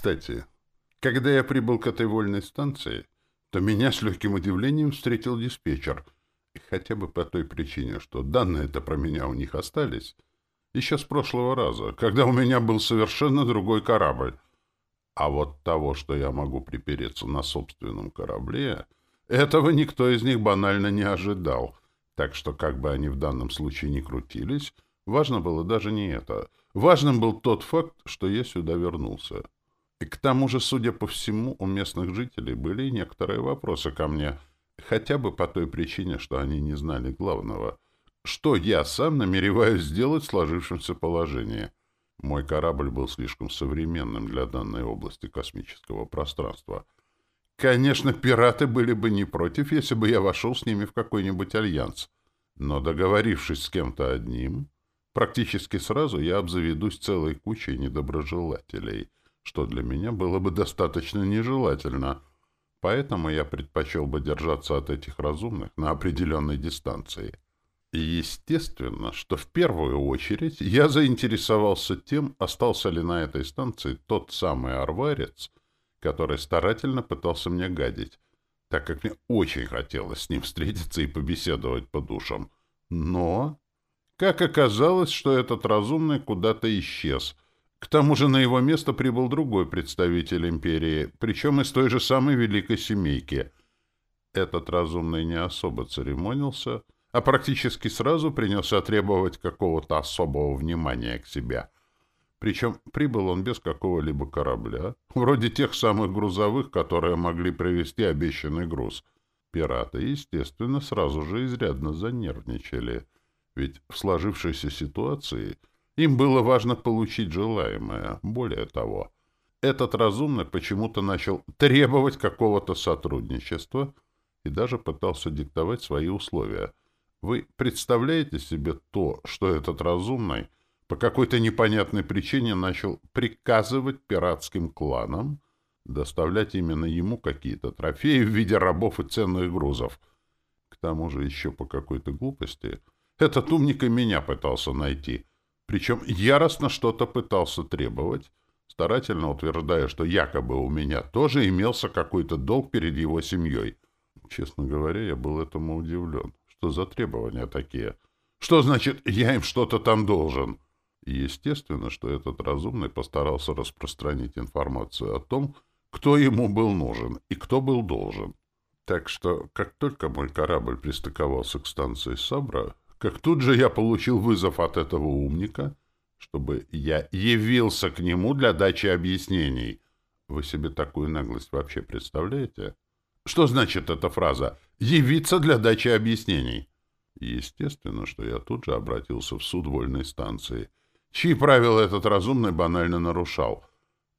Кстати, когда я прибыл к этой вольной станции, то меня с легким удивлением встретил диспетчер. Хотя бы по той причине, что данные-то про меня у них остались. Еще с прошлого раза, когда у меня был совершенно другой корабль. А вот того, что я могу припереться на собственном корабле, этого никто из них банально не ожидал. Так что, как бы они в данном случае ни крутились, важно было даже не это. Важным был тот факт, что я сюда вернулся. И к тому же, судя по всему, у местных жителей были некоторые вопросы ко мне, хотя бы по той причине, что они не знали главного. Что я сам намереваюсь сделать в сложившемся положении? Мой корабль был слишком современным для данной области космического пространства. Конечно, пираты были бы не против, если бы я вошел с ними в какой-нибудь альянс. Но договорившись с кем-то одним, практически сразу я обзаведусь целой кучей недоброжелателей — что для меня было бы достаточно нежелательно. Поэтому я предпочел бы держаться от этих разумных на определенной дистанции. И естественно, что в первую очередь я заинтересовался тем, остался ли на этой станции тот самый арварец, который старательно пытался мне гадить, так как мне очень хотелось с ним встретиться и побеседовать по душам. Но, как оказалось, что этот разумный куда-то исчез — к тому же на его место прибыл другой представитель империи, причем из той же самой великой семейки. Этот разумный не особо церемонился, а практически сразу принялся требовать какого-то особого внимания к себе. Причем прибыл он без какого-либо корабля, вроде тех самых грузовых, которые могли привезти обещанный груз. Пираты, естественно, сразу же изрядно занервничали, ведь в сложившейся ситуации — им было важно получить желаемое. Более того, этот разумный почему-то начал требовать какого-то сотрудничества и даже пытался диктовать свои условия. Вы представляете себе то, что этот разумный по какой-то непонятной причине начал приказывать пиратским кланам доставлять именно ему какие-то трофеи в виде рабов и ценных грузов. К тому же еще по какой-то глупости этот умник и меня пытался найти — причем яростно что-то пытался требовать, старательно утверждая, что якобы у меня тоже имелся какой-то долг перед его семьей. Честно говоря, я был этому удивлен. Что за требования такие? Что значит «я им что-то там должен»? естественно, что этот разумный постарался распространить информацию о том, кто ему был нужен и кто был должен. Так что, как только мой корабль пристыковался к станции Сабра, как тут же я получил вызов от этого умника, чтобы я явился к нему для дачи объяснений. Вы себе такую наглость вообще представляете? Что значит эта фраза «явиться для дачи объяснений»? Естественно, что я тут же обратился в суд вольной станции, чьи правила этот разумный банально нарушал,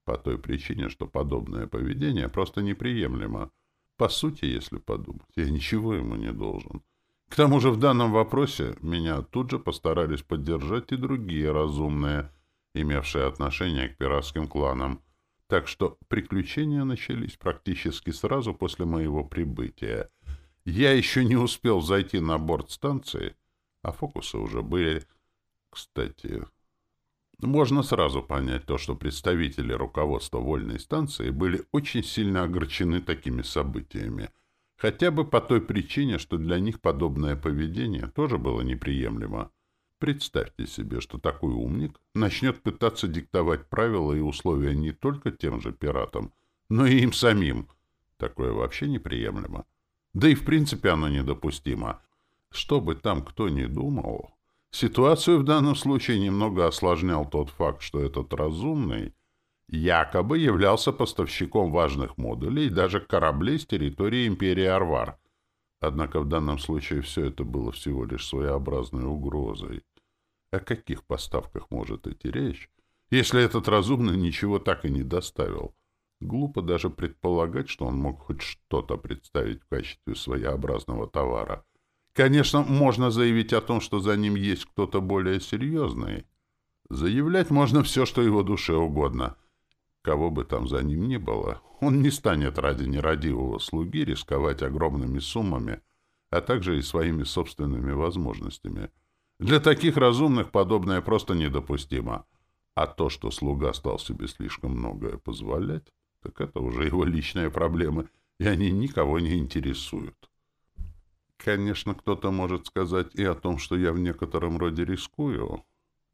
по той причине, что подобное поведение просто неприемлемо. По сути, если подумать, я ничего ему не должен. К тому же в данном вопросе меня тут же постарались поддержать и другие разумные, имевшие отношение к пиратским кланам. Так что приключения начались практически сразу после моего прибытия. Я еще не успел зайти на борт станции, а фокусы уже были. Кстати, можно сразу понять то, что представители руководства вольной станции были очень сильно огорчены такими событиями — Хотя бы по той причине, что для них подобное поведение тоже было неприемлемо. Представьте себе, что такой умник начнет пытаться диктовать правила и условия не только тем же пиратам, но и им самим. Такое вообще неприемлемо. Да и в принципе оно недопустимо. Что бы там кто ни думал, ситуацию в данном случае немного осложнял тот факт, что этот разумный якобы являлся поставщиком важных модулей даже кораблей с территории империи Арвар. Однако в данном случае все это было всего лишь своеобразной угрозой. О каких поставках может идти речь, если этот разумный ничего так и не доставил? Глупо даже предполагать, что он мог хоть что-то представить в качестве своеобразного товара. Конечно, можно заявить о том, что за ним есть кто-то более серьезный. Заявлять можно все, что его душе угодно — Кого бы там за ним ни было, он не станет ради нерадивого слуги рисковать огромными суммами, а также и своими собственными возможностями. Для таких разумных подобное просто недопустимо. А то, что слуга стал себе слишком многое позволять, так это уже его личные проблемы, и они никого не интересуют. Конечно, кто-то может сказать и о том, что я в некотором роде рискую,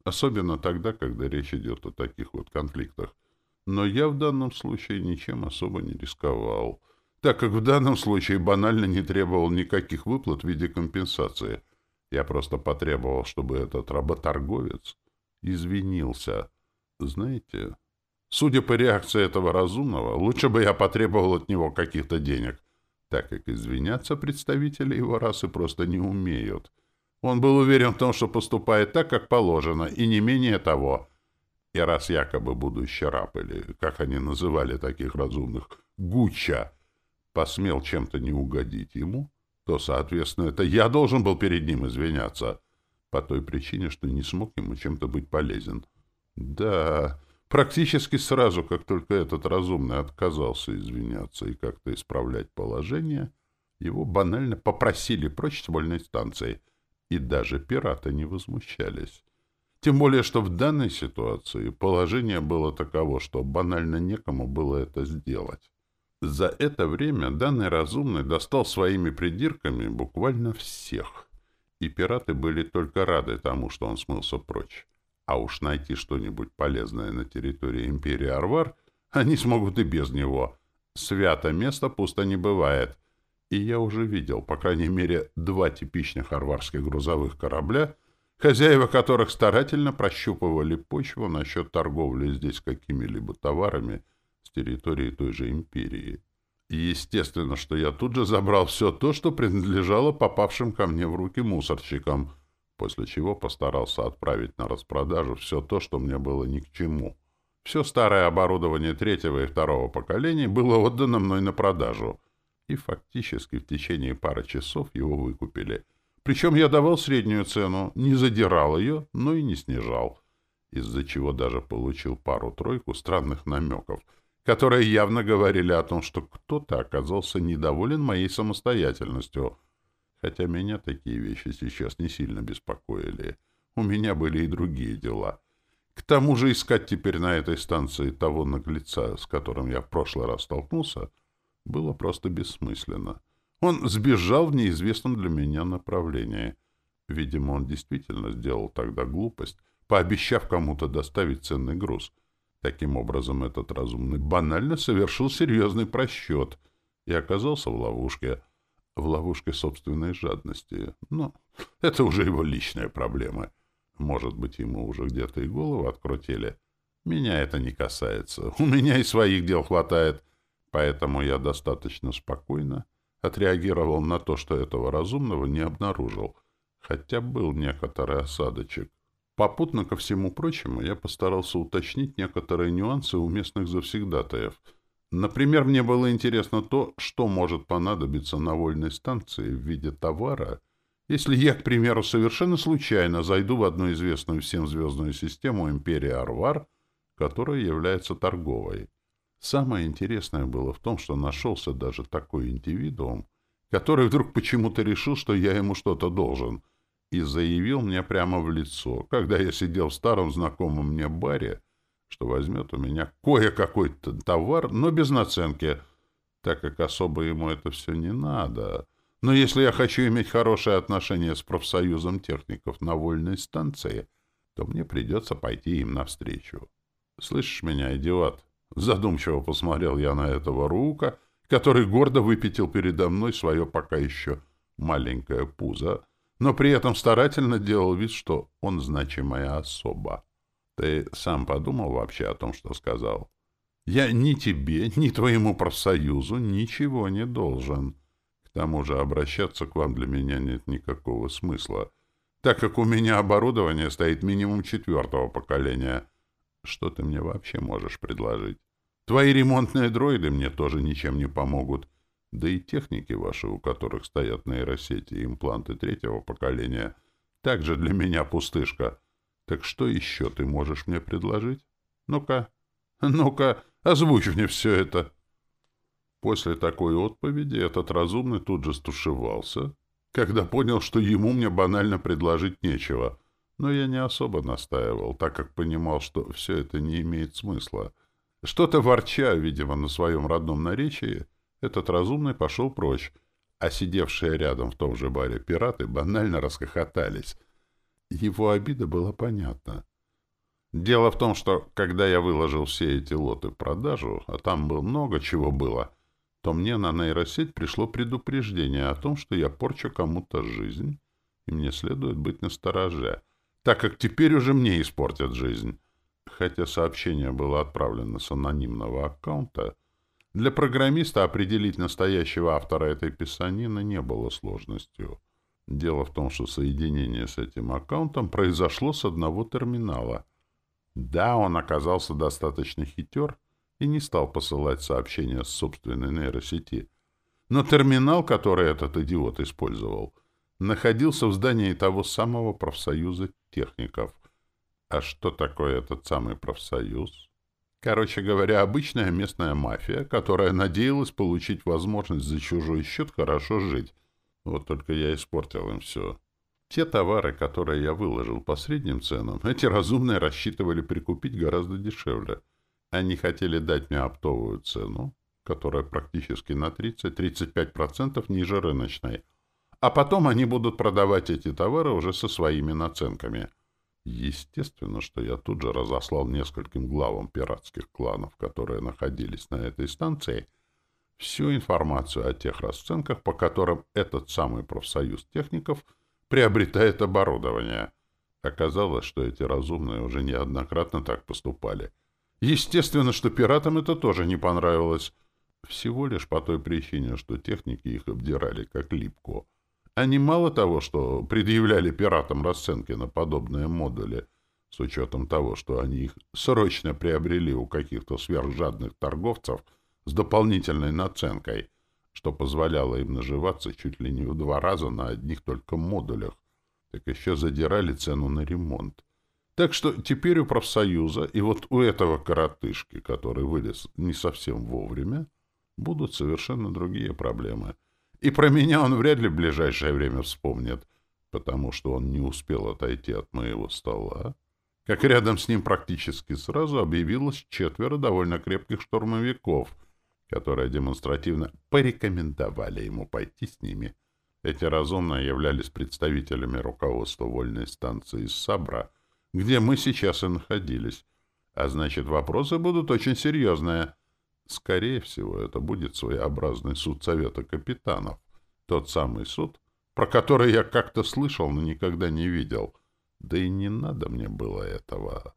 особенно тогда, когда речь идет о таких вот конфликтах. Но я в данном случае ничем особо не рисковал, так как в данном случае банально не требовал никаких выплат в виде компенсации. Я просто потребовал, чтобы этот работорговец извинился. Знаете, судя по реакции этого разумного, лучше бы я потребовал от него каких-то денег, так как извиняться представители его расы просто не умеют. Он был уверен в том, что поступает так, как положено, и не менее того. И раз якобы будущий раб, или, как они называли таких разумных, Гуча, посмел чем-то не угодить ему, то, соответственно, это я должен был перед ним извиняться, по той причине, что не смог ему чем-то быть полезен. Да, практически сразу, как только этот разумный отказался извиняться и как-то исправлять положение, его банально попросили прочь с вольной станции, и даже пираты не возмущались. Тем более, что в данной ситуации положение было таково, что банально некому было это сделать. За это время данный разумный достал своими придирками буквально всех, и пираты были только рады тому, что он смылся прочь. А уж найти что-нибудь полезное на территории империи Арвар они смогут и без него. Свято место пусто не бывает. И я уже видел, по крайней мере, два типичных арварских грузовых корабля, хозяева которых старательно прощупывали почву насчет торговли здесь какими-либо товарами, с территории той же империи. И естественно, что я тут же забрал все то, что принадлежало попавшим ко мне в руки мусорщикам, после чего постарался отправить на распродажу все то, что мне было ни к чему. Все старое оборудование третьего и второго поколений было отдано мной на продажу, и фактически в течение пары часов его выкупили. Причем я давал среднюю цену, не задирал ее, но и не снижал, из-за чего даже получил пару-тройку странных намеков — которые явно говорили о том, что кто-то оказался недоволен моей самостоятельностью. Хотя меня такие вещи сейчас не сильно беспокоили. У меня были и другие дела. К тому же искать теперь на этой станции того наглеца, с которым я в прошлый раз столкнулся, было просто бессмысленно. Он сбежал в неизвестном для меня направлении. Видимо, он действительно сделал тогда глупость, пообещав кому-то доставить ценный груз — Таким образом, этот разумный банально совершил серьезный просчет и оказался в ловушке. В ловушке собственной жадности. Но это уже его личная проблема. Может быть, ему уже где-то и голову открутили. Меня это не касается. У меня и своих дел хватает. Поэтому я достаточно спокойно отреагировал на то, что этого разумного не обнаружил. Хотя был некоторый осадочек. Попутно ко всему прочему, я постарался уточнить некоторые нюансы у местных завсегдатаев. Например, мне было интересно то, что может понадобиться на вольной станции в виде товара, если я, к примеру, совершенно случайно зайду в одну известную всем звездную систему Империи Арвар, которая является торговой. Самое интересное было в том, что нашелся даже такой индивидуум, который вдруг почему-то решил, что я ему что-то должен — и заявил мне прямо в лицо, когда я сидел в старом знакомом мне баре, что возьмет у меня кое-какой товар, но без наценки, так как особо ему это все не надо. Но если я хочу иметь хорошее отношение с профсоюзом техников на вольной станции, то мне придется пойти им навстречу. «Слышишь меня, идиот?» Задумчиво посмотрел я на этого рука, который гордо выпятил передо мной свое пока еще маленькое пузо, но при этом старательно делал вид, что он значимая особа. Ты сам подумал вообще о том, что сказал? Я ни тебе, ни твоему профсоюзу ничего не должен. К тому же обращаться к вам для меня нет никакого смысла, так как у меня оборудование стоит минимум четвертого поколения. Что ты мне вообще можешь предложить? Твои ремонтные дроиды мне тоже ничем не помогут. — да и техники ваши, у которых стоят нейросети и импланты третьего поколения, также для меня пустышка. Так что еще ты можешь мне предложить? Ну-ка, ну-ка, озвучь мне все это. После такой отповеди этот разумный тут же стушевался, когда понял, что ему мне банально предложить нечего. Но я не особо настаивал, так как понимал, что все это не имеет смысла. Что-то ворча, видимо, на своем родном наречии, этот разумный пошел прочь, а сидевшие рядом в том же баре пираты банально расхохотались. Его обида была понятна. Дело в том, что когда я выложил все эти лоты в продажу, а там было много чего было, то мне на нейросеть пришло предупреждение о том, что я порчу кому-то жизнь, и мне следует быть настороже, так как теперь уже мне испортят жизнь. Хотя сообщение было отправлено с анонимного аккаунта, для программиста определить настоящего автора этой писанины не было сложностью. Дело в том, что соединение с этим аккаунтом произошло с одного терминала. Да, он оказался достаточно хитер и не стал посылать сообщения с собственной нейросети. Но терминал, который этот идиот использовал, находился в здании того самого профсоюза техников. А что такое этот самый профсоюз? Короче говоря, обычная местная мафия, которая надеялась получить возможность за чужой счет хорошо жить. Вот только я испортил им все. Те товары, которые я выложил по средним ценам, эти разумные рассчитывали прикупить гораздо дешевле. Они хотели дать мне оптовую цену, которая практически на 30-35% ниже рыночной. А потом они будут продавать эти товары уже со своими наценками — Естественно, что я тут же разослал нескольким главам пиратских кланов, которые находились на этой станции, всю информацию о тех расценках, по которым этот самый профсоюз техников приобретает оборудование. Оказалось, что эти разумные уже неоднократно так поступали. Естественно, что пиратам это тоже не понравилось. Всего лишь по той причине, что техники их обдирали как липку — они мало того, что предъявляли пиратам расценки на подобные модули, с учетом того, что они их срочно приобрели у каких-то сверхжадных торговцев с дополнительной наценкой, что позволяло им наживаться чуть ли не в два раза на одних только модулях, так еще задирали цену на ремонт. Так что теперь у профсоюза и вот у этого коротышки, который вылез не совсем вовремя, будут совершенно другие проблемы — и про меня он вряд ли в ближайшее время вспомнит, потому что он не успел отойти от моего стола, как рядом с ним практически сразу объявилось четверо довольно крепких штурмовиков, которые демонстративно порекомендовали ему пойти с ними. Эти разумные являлись представителями руководства вольной станции Сабра, где мы сейчас и находились. А значит, вопросы будут очень серьезные — Скорее всего, это будет своеобразный суд Совета капитанов. Тот самый суд, про который я как-то слышал, но никогда не видел. Да и не надо мне было этого.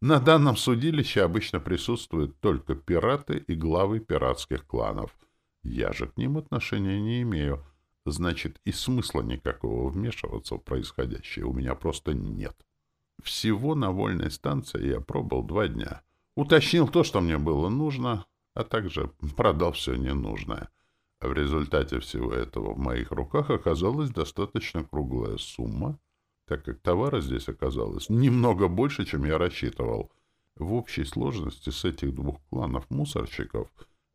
На данном судилище обычно присутствуют только пираты и главы пиратских кланов. Я же к ним отношения не имею. Значит, и смысла никакого вмешиваться в происходящее у меня просто нет. Всего на вольной станции я пробыл два дня. Уточнил то, что мне было нужно, а также продал все ненужное. В результате всего этого в моих руках оказалась достаточно круглая сумма, так как товара здесь оказалось немного больше, чем я рассчитывал. В общей сложности с этих двух кланов мусорщиков,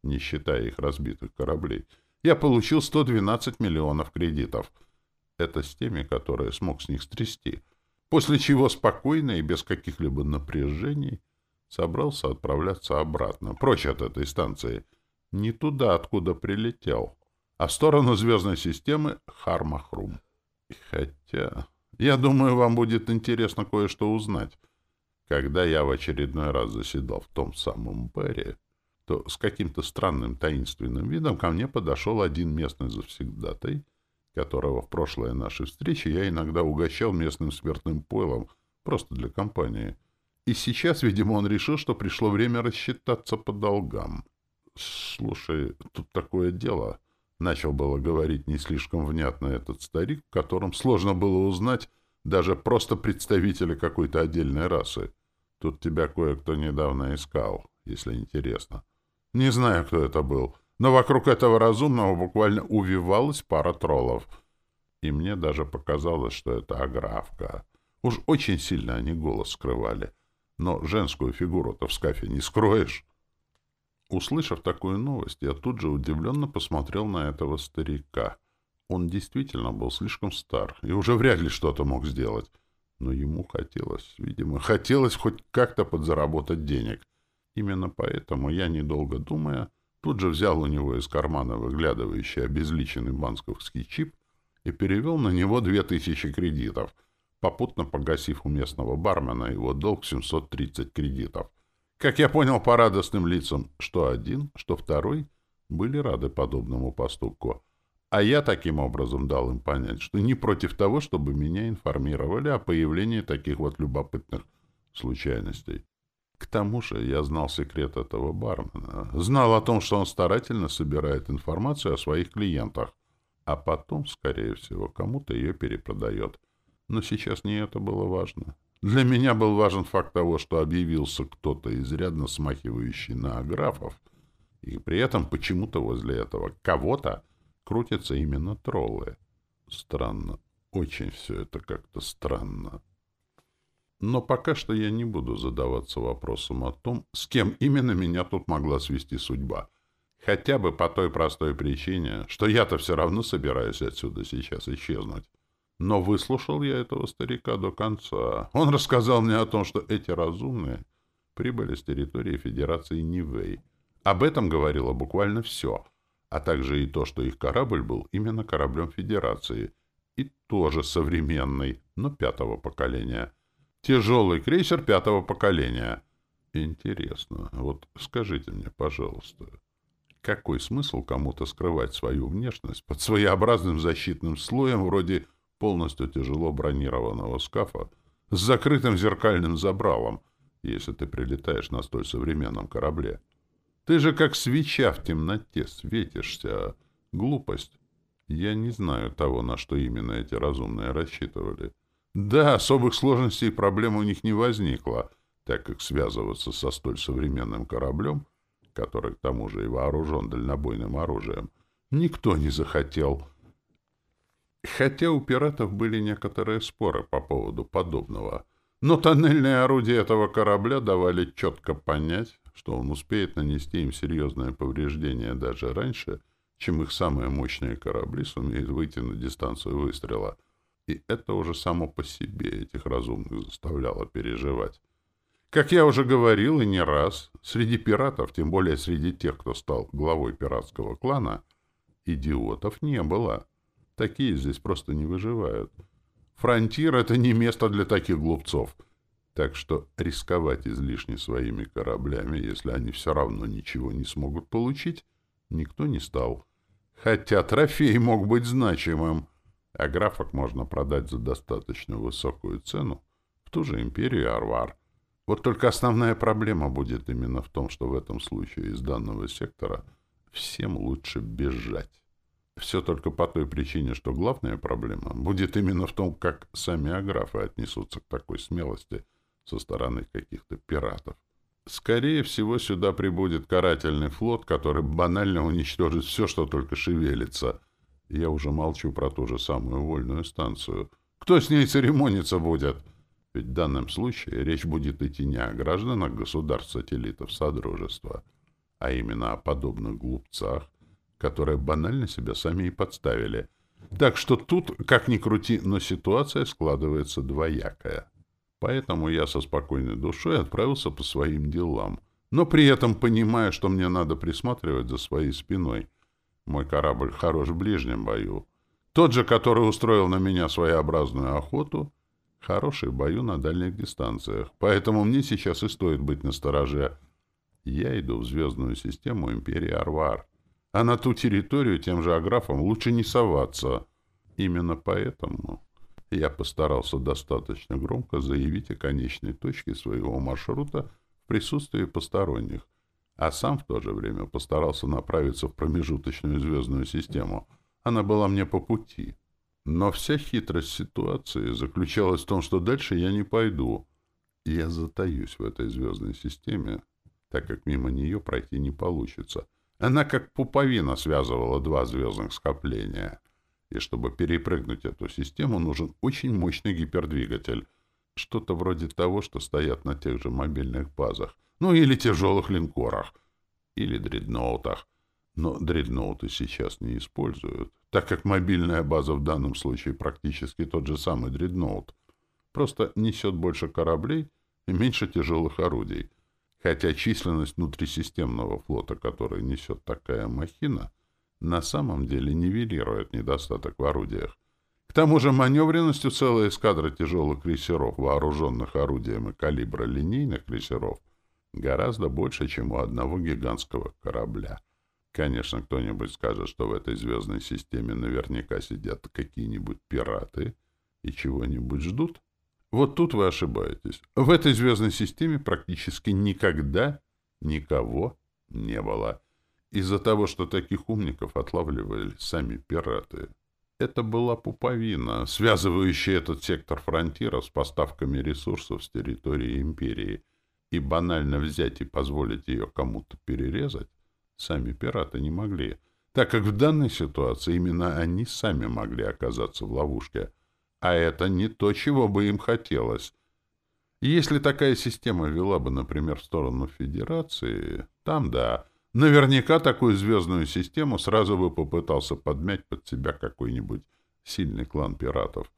не считая их разбитых кораблей, я получил 112 миллионов кредитов. Это с теми, которые смог с них стрясти. После чего спокойно и без каких-либо напряжений собрался отправляться обратно, прочь от этой станции. Не туда, откуда прилетел, а в сторону звездной системы Хармахрум. Хотя, я думаю, вам будет интересно кое-что узнать. Когда я в очередной раз заседал в том самом баре, то с каким-то странным таинственным видом ко мне подошел один местный завсегдатай, которого в прошлой нашей встрече я иногда угощал местным смертным пойлом просто для компании — и сейчас, видимо, он решил, что пришло время рассчитаться по долгам. «Слушай, тут такое дело», — начал было говорить не слишком внятно этот старик, в котором сложно было узнать даже просто представителя какой-то отдельной расы. «Тут тебя кое-кто недавно искал, если интересно. Не знаю, кто это был, но вокруг этого разумного буквально увивалась пара троллов. И мне даже показалось, что это аграфка. Уж очень сильно они голос скрывали» но женскую фигуру-то в скафе не скроешь. Услышав такую новость, я тут же удивленно посмотрел на этого старика. Он действительно был слишком стар и уже вряд ли что-то мог сделать. Но ему хотелось, видимо, хотелось хоть как-то подзаработать денег. Именно поэтому я, недолго думая, тут же взял у него из кармана выглядывающий обезличенный банковский чип и перевел на него две тысячи кредитов, попутно погасив у местного бармена его долг 730 кредитов. Как я понял по радостным лицам, что один, что второй были рады подобному поступку. А я таким образом дал им понять, что не против того, чтобы меня информировали о появлении таких вот любопытных случайностей. К тому же я знал секрет этого бармена, знал о том, что он старательно собирает информацию о своих клиентах, а потом, скорее всего, кому-то ее перепродает. Но сейчас не это было важно. Для меня был важен факт того, что объявился кто-то изрядно смахивающий на аграфов, и при этом почему-то возле этого кого-то крутятся именно троллы. Странно. Очень все это как-то странно. Но пока что я не буду задаваться вопросом о том, с кем именно меня тут могла свести судьба. Хотя бы по той простой причине, что я-то все равно собираюсь отсюда сейчас исчезнуть. Но выслушал я этого старика до конца. Он рассказал мне о том, что эти разумные прибыли с территории Федерации Нивэй. Об этом говорило буквально все, а также и то, что их корабль был именно кораблем Федерации, и тоже современный, но пятого поколения. Тяжелый крейсер пятого поколения. Интересно, вот скажите мне, пожалуйста, какой смысл кому-то скрывать свою внешность под своеобразным защитным слоем вроде полностью тяжело бронированного скафа с закрытым зеркальным забралом, если ты прилетаешь на столь современном корабле. Ты же как свеча в темноте светишься. Глупость. Я не знаю того, на что именно эти разумные рассчитывали. Да, особых сложностей и проблем у них не возникло, так как связываться со столь современным кораблем, который к тому же и вооружен дальнобойным оружием, никто не захотел — Хотя у пиратов были некоторые споры по поводу подобного, но тоннельные орудия этого корабля давали четко понять, что он успеет нанести им серьезное повреждение даже раньше, чем их самые мощные корабли сумеют выйти на дистанцию выстрела. И это уже само по себе этих разумных заставляло переживать. Как я уже говорил и не раз, среди пиратов, тем более среди тех, кто стал главой пиратского клана, идиотов не было. Такие здесь просто не выживают. Фронтир — это не место для таких глупцов. Так что рисковать излишне своими кораблями, если они все равно ничего не смогут получить, никто не стал. Хотя трофей мог быть значимым, а графок можно продать за достаточно высокую цену в ту же империю Арвар. Вот только основная проблема будет именно в том, что в этом случае из данного сектора всем лучше бежать. Все только по той причине, что главная проблема будет именно в том, как сами аграфы отнесутся к такой смелости со стороны каких-то пиратов. Скорее всего, сюда прибудет карательный флот, который банально уничтожит все, что только шевелится. Я уже молчу про ту же самую вольную станцию. Кто с ней церемониться будет? Ведь в данном случае речь будет идти не о гражданах государств-сателлитов Содружества, а именно о подобных глупцах, которые банально себя сами и подставили. Так что тут, как ни крути, но ситуация складывается двоякая. Поэтому я со спокойной душой отправился по своим делам, но при этом понимая, что мне надо присматривать за своей спиной. Мой корабль хорош в ближнем бою. Тот же, который устроил на меня своеобразную охоту, хороший в бою на дальних дистанциях. Поэтому мне сейчас и стоит быть настороже. Я иду в звездную систему Империи Арвар а на ту территорию тем же аграфам лучше не соваться. Именно поэтому я постарался достаточно громко заявить о конечной точке своего маршрута в присутствии посторонних, а сам в то же время постарался направиться в промежуточную звездную систему. Она была мне по пути. Но вся хитрость ситуации заключалась в том, что дальше я не пойду. Я затаюсь в этой звездной системе, так как мимо нее пройти не получится — она как пуповина связывала два звездных скопления. И чтобы перепрыгнуть эту систему, нужен очень мощный гипердвигатель. Что-то вроде того, что стоят на тех же мобильных базах. Ну, или тяжелых линкорах. Или дредноутах. Но дредноуты сейчас не используют, так как мобильная база в данном случае практически тот же самый дредноут. просто несет больше кораблей и меньше тяжелых орудий. Хотя численность внутрисистемного флота, который несет такая махина, на самом деле нивелирует недостаток в орудиях. К тому же маневренностью целой эскадры тяжелых крейсеров, вооруженных орудиями калибра линейных крейсеров, гораздо больше, чем у одного гигантского корабля. Конечно, кто-нибудь скажет, что в этой звездной системе наверняка сидят какие-нибудь пираты и чего-нибудь ждут. Вот тут вы ошибаетесь. В этой звездной системе практически никогда никого не было. Из-за того, что таких умников отлавливали сами пираты. Это была пуповина, связывающая этот сектор фронтира с поставками ресурсов с территории империи. И банально взять и позволить ее кому-то перерезать сами пираты не могли, так как в данной ситуации именно они сами могли оказаться в ловушке. А это не то, чего бы им хотелось. Если такая система вела бы, например, в сторону Федерации, там да, наверняка такую звездную систему сразу бы попытался подмять под себя какой-нибудь сильный клан пиратов.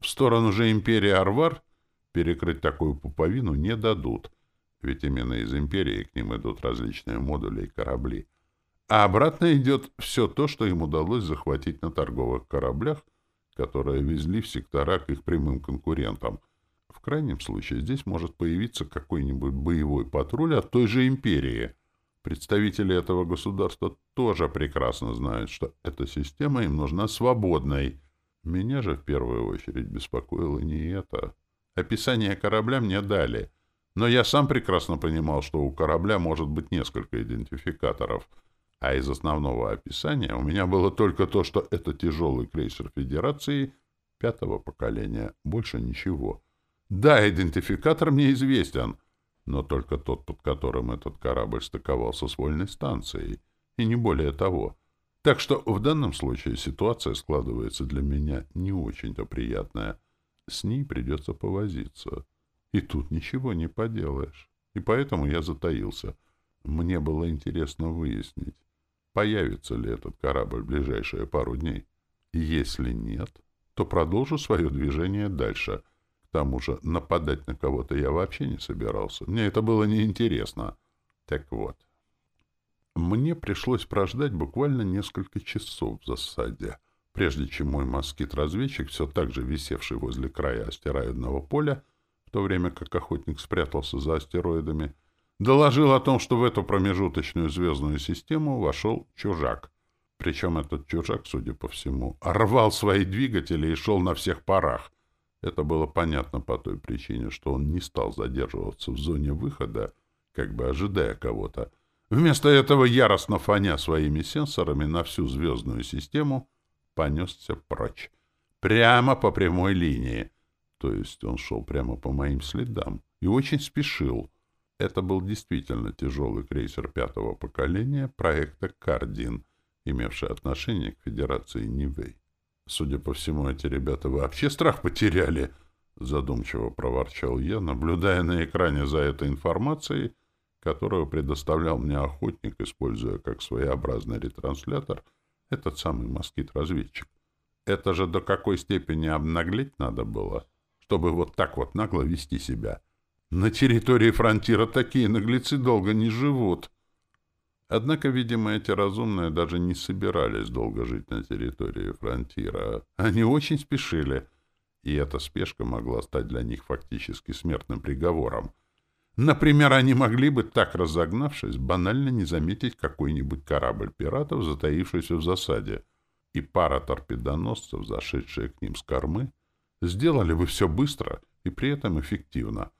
В сторону же империи Арвар перекрыть такую пуповину не дадут — ведь именно из империи к ним идут различные модули и корабли. А обратно идет все то, что им удалось захватить на торговых кораблях, которые везли в сектора к их прямым конкурентам. В крайнем случае здесь может появиться какой-нибудь боевой патруль от той же империи. Представители этого государства тоже прекрасно знают, что эта система им нужна свободной. Меня же в первую очередь беспокоило не это. Описание корабля мне дали — но я сам прекрасно понимал, что у корабля может быть несколько идентификаторов, а из основного описания у меня было только то, что это тяжелый крейсер Федерации пятого поколения, больше ничего. Да, идентификатор мне известен, но только тот, под которым этот корабль стыковался с вольной станцией, и не более того. Так что в данном случае ситуация складывается для меня не очень-то приятная. С ней придется повозиться. И тут ничего не поделаешь. И поэтому я затаился. Мне было интересно выяснить, появится ли этот корабль в ближайшие пару дней. Если нет, то продолжу свое движение дальше. К тому же нападать на кого-то я вообще не собирался. Мне это было неинтересно. Так вот. Мне пришлось прождать буквально несколько часов в засаде, прежде чем мой москит-разведчик, все так же висевший возле края астероидного поля, в то время как охотник спрятался за астероидами, доложил о том, что в эту промежуточную звездную систему вошел чужак. Причем этот чужак, судя по всему, рвал свои двигатели и шел на всех парах. Это было понятно по той причине, что он не стал задерживаться в зоне выхода, как бы ожидая кого-то. Вместо этого, яростно фоня своими сенсорами на всю звездную систему, понесся прочь. Прямо по прямой линии. То есть он шел прямо по моим следам и очень спешил. Это был действительно тяжелый крейсер пятого поколения проекта «Кардин», имевший отношение к Федерации Нивэй. Судя по всему, эти ребята вообще страх потеряли, задумчиво проворчал я, наблюдая на экране за этой информацией, которую предоставлял мне охотник, используя как своеобразный ретранслятор этот самый москит-разведчик. Это же до какой степени обнаглеть надо было — чтобы вот так вот нагло вести себя. На территории фронтира такие наглецы долго не живут. Однако, видимо, эти разумные даже не собирались долго жить на территории фронтира. Они очень спешили, и эта спешка могла стать для них фактически смертным приговором. Например, они могли бы, так разогнавшись, банально не заметить какой-нибудь корабль пиратов, затаившийся в засаде, и пара торпедоносцев, зашедшие к ним с кормы, Сделали вы все быстро и при этом эффективно.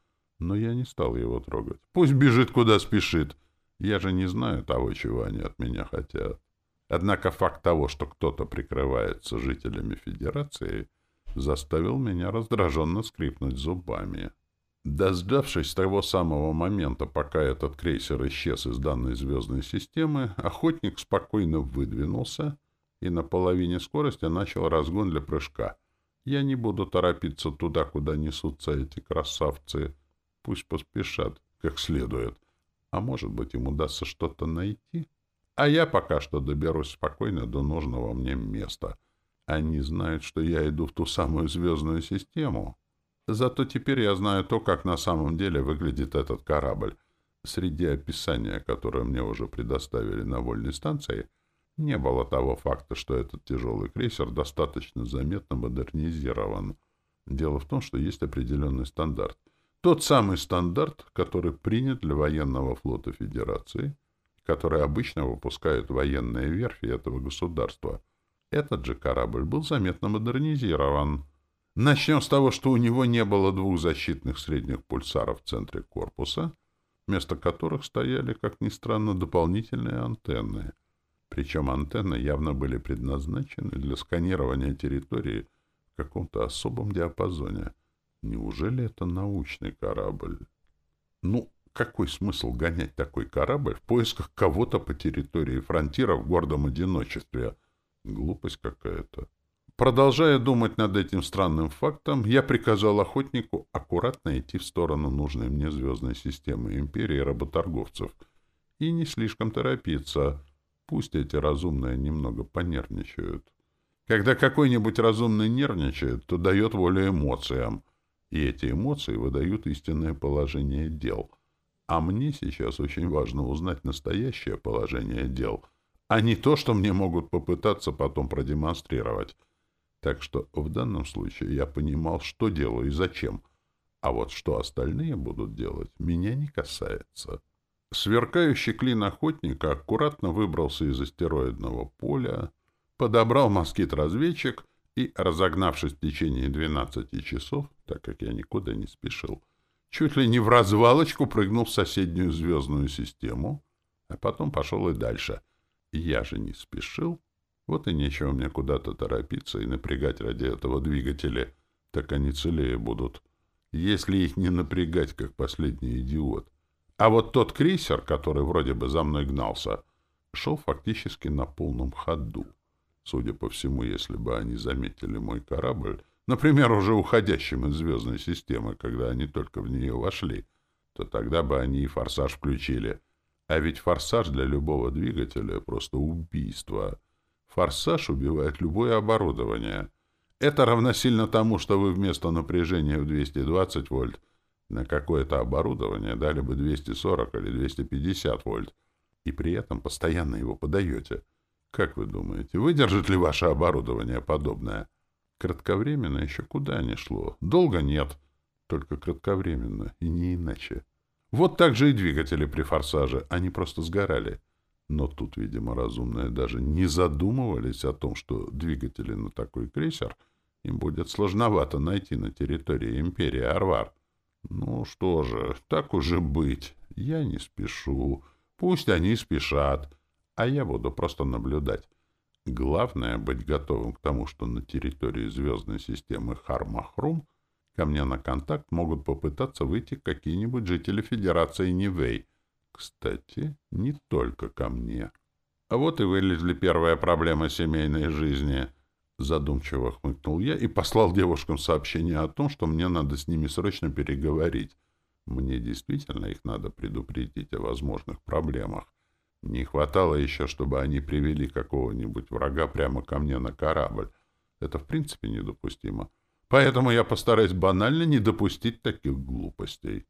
Но я не стал его трогать. Пусть бежит, куда спешит. Я же не знаю того, чего они от меня хотят. Однако факт того, что кто-то прикрывается жителями Федерации, заставил меня раздраженно скрипнуть зубами. Дождавшись того самого момента, пока этот крейсер исчез из данной звездной системы, охотник спокойно выдвинулся и на половине скорости начал разгон для прыжка — я не буду торопиться туда, куда несутся эти красавцы. Пусть поспешат, как следует. А может быть, им удастся что-то найти? А я пока что доберусь спокойно до нужного мне места. Они знают, что я иду в ту самую звездную систему. Зато теперь я знаю то, как на самом деле выглядит этот корабль. Среди описания, которое мне уже предоставили на вольной станции, не было того факта, что этот тяжелый крейсер достаточно заметно модернизирован. Дело в том, что есть определенный стандарт. Тот самый стандарт, который принят для военного флота Федерации, который обычно выпускают военные верфи этого государства. Этот же корабль был заметно модернизирован. Начнем с того, что у него не было двух защитных средних пульсаров в центре корпуса, вместо которых стояли, как ни странно, дополнительные антенны. Причем антенны явно были предназначены для сканирования территории в каком-то особом диапазоне. Неужели это научный корабль? Ну, какой смысл гонять такой корабль в поисках кого-то по территории фронтира в гордом одиночестве? Глупость какая-то. Продолжая думать над этим странным фактом, я приказал охотнику аккуратно идти в сторону нужной мне звездной системы империи работорговцев и не слишком торопиться. Пусть эти разумные немного понервничают. Когда какой-нибудь разумный нервничает, то дает волю эмоциям, и эти эмоции выдают истинное положение дел. А мне сейчас очень важно узнать настоящее положение дел, а не то, что мне могут попытаться потом продемонстрировать. Так что в данном случае я понимал, что делаю и зачем. А вот что остальные будут делать, меня не касается. Сверкающий клин охотника аккуратно выбрался из астероидного поля, подобрал москит-разведчик и, разогнавшись в течение 12 часов, так как я никуда не спешил, чуть ли не в развалочку прыгнул в соседнюю звездную систему, а потом пошел и дальше. Я же не спешил, вот и нечего мне куда-то торопиться и напрягать ради этого двигатели. Так они целее будут. Если их не напрягать, как последний идиот. А вот тот крейсер, который вроде бы за мной гнался, шел фактически на полном ходу. Судя по всему, если бы они заметили мой корабль, например, уже уходящим из звездной системы, когда они только в нее вошли, то тогда бы они и форсаж включили. А ведь форсаж для любого двигателя — просто убийство — Форсаж убивает любое оборудование. Это равносильно тому, что вы вместо напряжения в 220 вольт на какое-то оборудование дали бы 240 или 250 вольт, и при этом постоянно его подаете. Как вы думаете, выдержит ли ваше оборудование подобное? Кратковременно еще куда ни шло. Долго нет, только кратковременно, и не иначе. Вот так же и двигатели при форсаже, они просто сгорали. Но тут, видимо, разумные даже не задумывались о том, что двигатели на такой крейсер им будет сложновато найти на территории империи Арвар. Ну что же, так уже быть. Я не спешу. Пусть они спешат, а я буду просто наблюдать. Главное — быть готовым к тому, что на территории звездной системы Хармахрум ко мне на контакт могут попытаться выйти какие-нибудь жители Федерации Нивей — кстати, не только ко мне. А вот и вылезли первая проблема семейной жизни. Задумчиво хмыкнул я и послал девушкам сообщение о том, что мне надо с ними срочно переговорить. Мне действительно их надо предупредить о возможных проблемах. Не хватало еще, чтобы они привели какого-нибудь врага прямо ко мне на корабль. Это в принципе недопустимо. Поэтому я постараюсь банально не допустить таких глупостей.